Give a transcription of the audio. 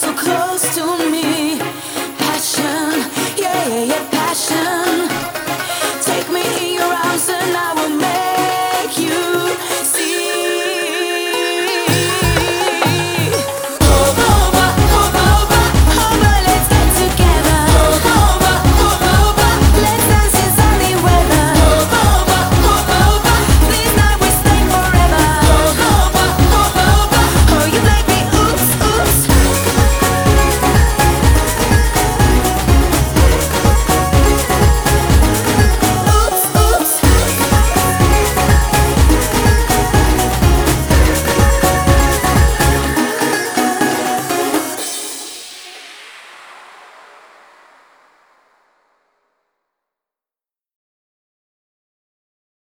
so close to me.